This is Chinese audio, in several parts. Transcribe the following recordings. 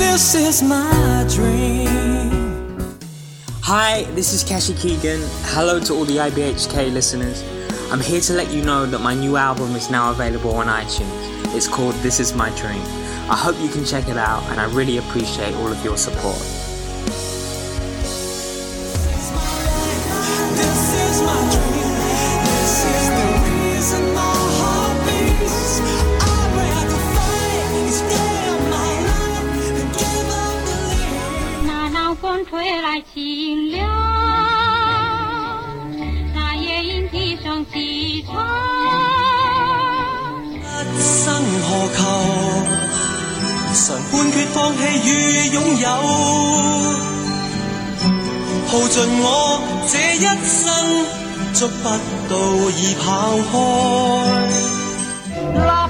this is my dream. Hi, this is Kashi Keegan. Hello to all the IBHK listeners. I'm here to let you know that my new album is now available on iTunes. It's called This Is My Dream. I hope you can check it out, and I really appreciate all of your support. 清凉，那夜莺啼声细唱。生何求？常半决放弃与拥有，耗尽我这一生，捉不到已跑开。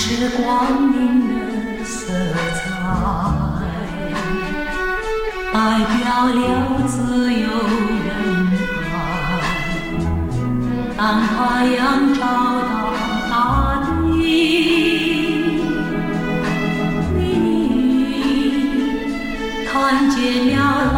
是光明的色彩，代表了自由人海。当太阳照到大地，你看见了。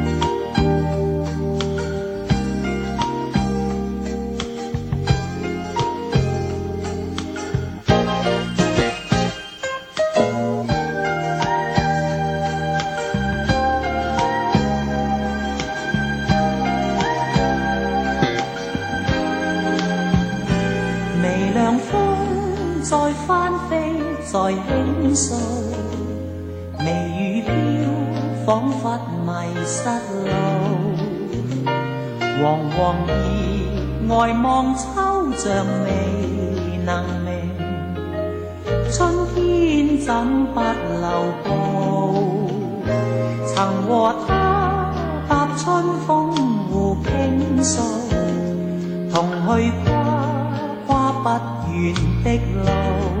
在倾诉，微雨飘，仿佛迷失路。惶惶叶外望秋，像未能明。春天怎不留步？曾和他踏春风互倾诉，同去跨跨不完的路。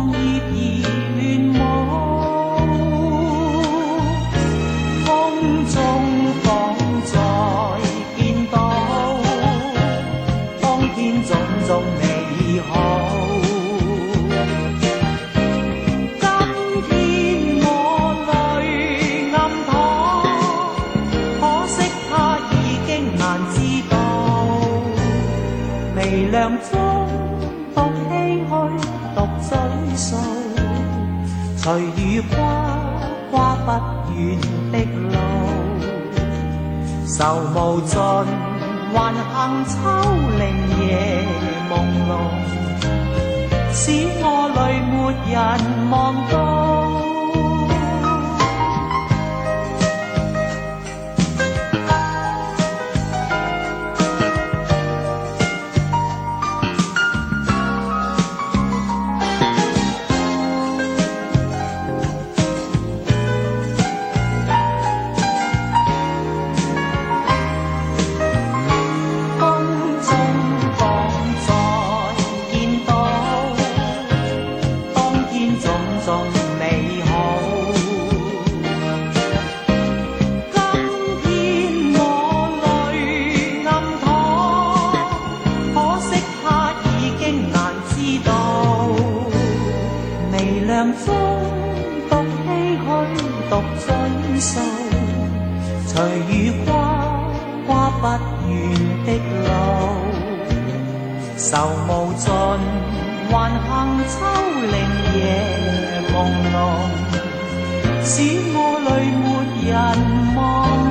随雨刮，刮不远的路，愁无尽，还恨秋令夜朦胧，使我泪没人望到。难知道，微凉中独唏嘘，独追诉，随雨刮刮不完的路，愁无尽，还恨秋令夜朦胧，使我泪没人望。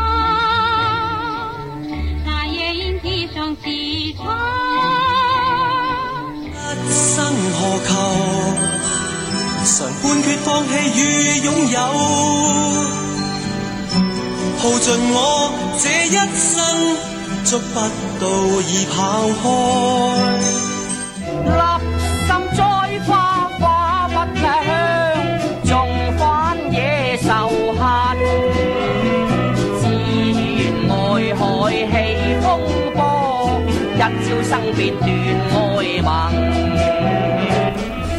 何求？常半決放棄與擁有，耗盡我這一生，捉不到已跑開。立心栽花花不香，種翻野受恨。自愿愛海起風波，一朝生別斷。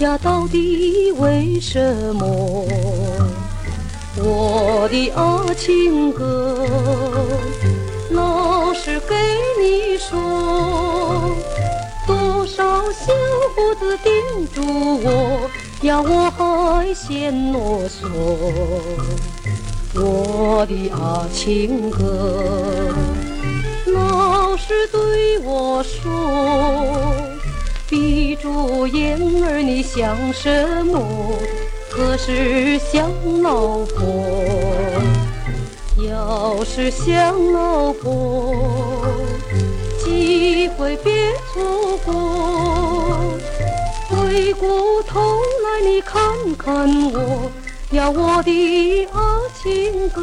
呀，到底为什么，我的阿情哥老是给你说，多少小伙子盯住我，呀，我还嫌啰嗦。我的阿情哥老是对我说。闭着眼儿，你想什么？可是想老婆，要是想老婆，机会别错过。回过头来，你看看我呀，我的阿情哥。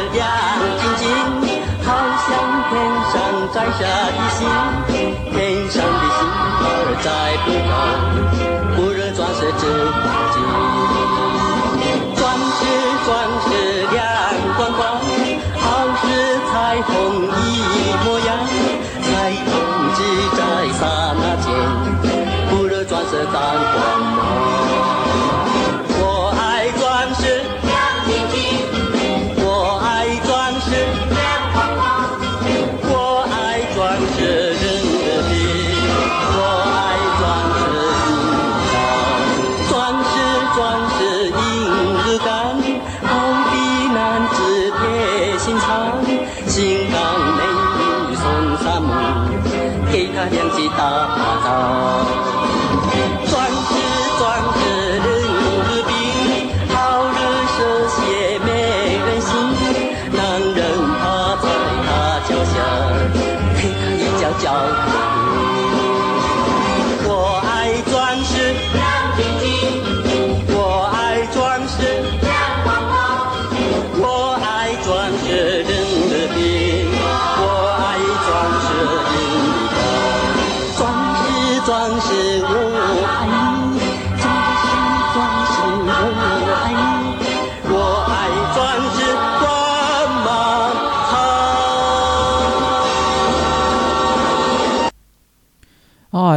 nhân chỉ tao mà tao